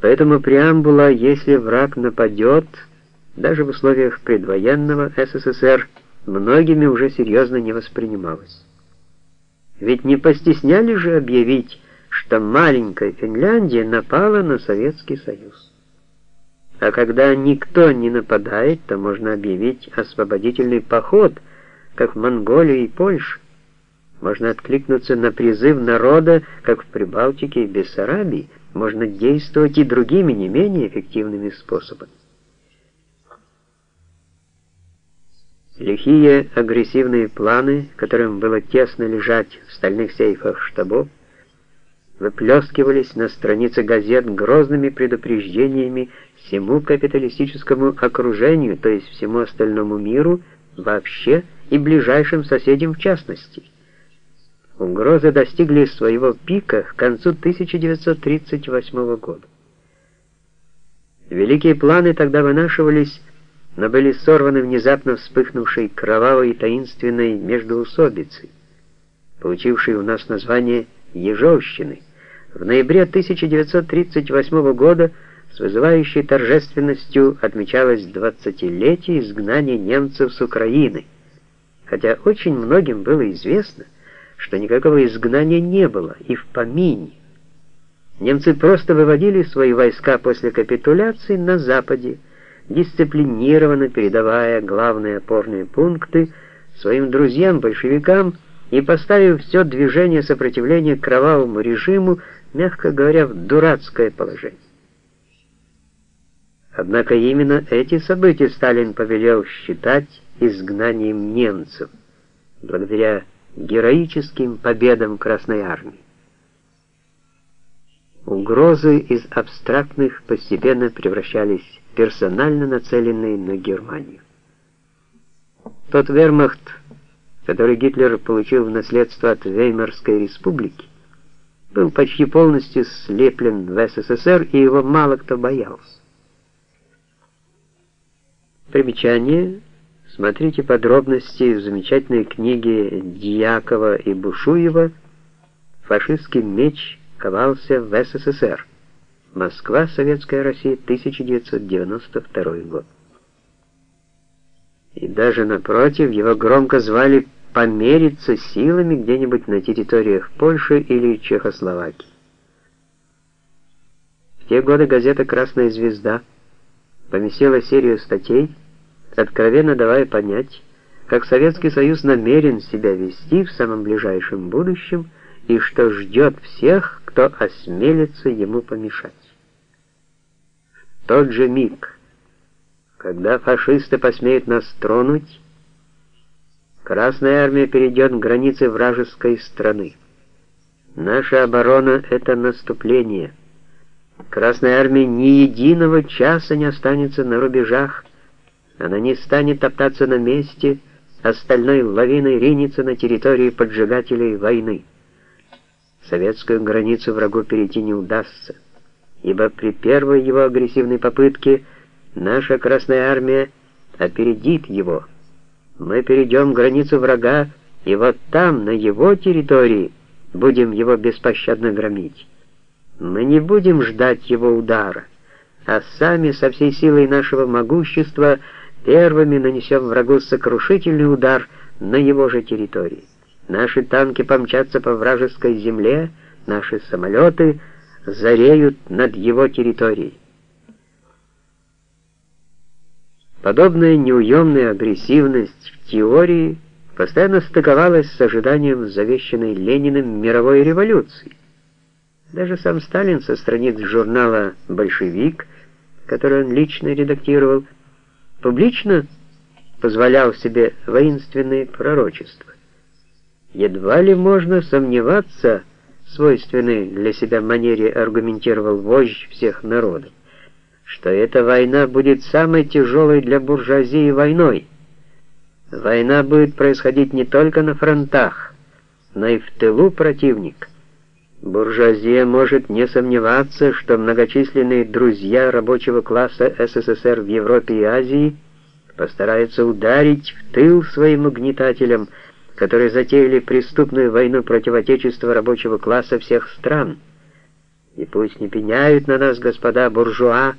Поэтому преамбула «Если враг нападет», даже в условиях предвоенного СССР, многими уже серьезно не воспринималась. Ведь не постесняли же объявить, что маленькая Финляндия напала на Советский Союз. А когда никто не нападает, то можно объявить освободительный поход, как в Монголию и Польшу. Можно откликнуться на призыв народа, как в Прибалтике и Бессарабии. Можно действовать и другими, не менее эффективными способами. Лихие агрессивные планы, которым было тесно лежать в стальных сейфах штабов, выплескивались на странице газет грозными предупреждениями всему капиталистическому окружению, то есть всему остальному миру вообще и ближайшим соседям в частности. Угрозы достигли своего пика к концу 1938 года. Великие планы тогда вынашивались, но были сорваны внезапно вспыхнувшей кровавой и таинственной междоусобицей, получившей у нас название «Ежовщины». В ноябре 1938 года с вызывающей торжественностью отмечалось 20-летие изгнания немцев с Украины, хотя очень многим было известно, что никакого изгнания не было и в помине. Немцы просто выводили свои войска после капитуляции на Западе, дисциплинированно передавая главные опорные пункты своим друзьям-большевикам и поставив все движение сопротивления кровавому режиму, мягко говоря, в дурацкое положение. Однако именно эти события Сталин повелел считать изгнанием немцев, благодаря героическим победам Красной Армии. Угрозы из абстрактных постепенно превращались в персонально нацеленные на Германию. Тот вермахт, который Гитлер получил в наследство от Веймарской республики, был почти полностью слеплен в СССР, и его мало кто боялся. Примечание Смотрите подробности в замечательной книге Дьякова и Бушуева «Фашистский меч ковался в СССР. Москва, Советская Россия, 1992 год». И даже напротив, его громко звали помериться силами где-нибудь на территориях Польши или Чехословакии. В те годы газета «Красная звезда» поместила серию статей, откровенно давая понять, как Советский Союз намерен себя вести в самом ближайшем будущем и что ждет всех, кто осмелится ему помешать. В тот же миг, когда фашисты посмеют нас тронуть, Красная армия перейдет границы вражеской страны. Наша оборона — это наступление. Красная армия ни единого часа не останется на рубежах, она не станет топтаться на месте, остальной лавиной ринется на территорию поджигателей войны. Советскую границу врагу перейти не удастся, ибо при первой его агрессивной попытке наша Красная Армия опередит его. Мы перейдем границу врага, и вот там, на его территории, будем его беспощадно громить. Мы не будем ждать его удара, а сами со всей силой нашего могущества – Первыми нанесем врагу сокрушительный удар на его же территории. Наши танки помчатся по вражеской земле, наши самолеты зареют над его территорией. Подобная неуемная агрессивность в теории постоянно стыковалась с ожиданием завещанной Лениным мировой революции. Даже сам Сталин со страниц журнала «Большевик», который он лично редактировал, публично позволял себе воинственные пророчества. Едва ли можно сомневаться, свойственной для себя манере аргументировал вождь всех народов, что эта война будет самой тяжелой для буржуазии войной. Война будет происходить не только на фронтах, но и в тылу противника. Буржуазия может не сомневаться, что многочисленные друзья рабочего класса СССР в Европе и Азии постараются ударить в тыл своим угнетателям, которые затеяли преступную войну против отечества рабочего класса всех стран. И пусть не пеняют на нас господа буржуа,